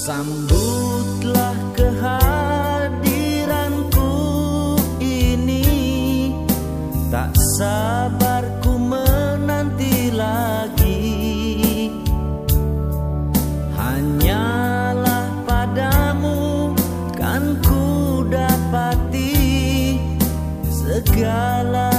Sambutlah kehadiranku ini. Tak sabarku menanti lagi. Hanyalah padamu kan ku dapati Segala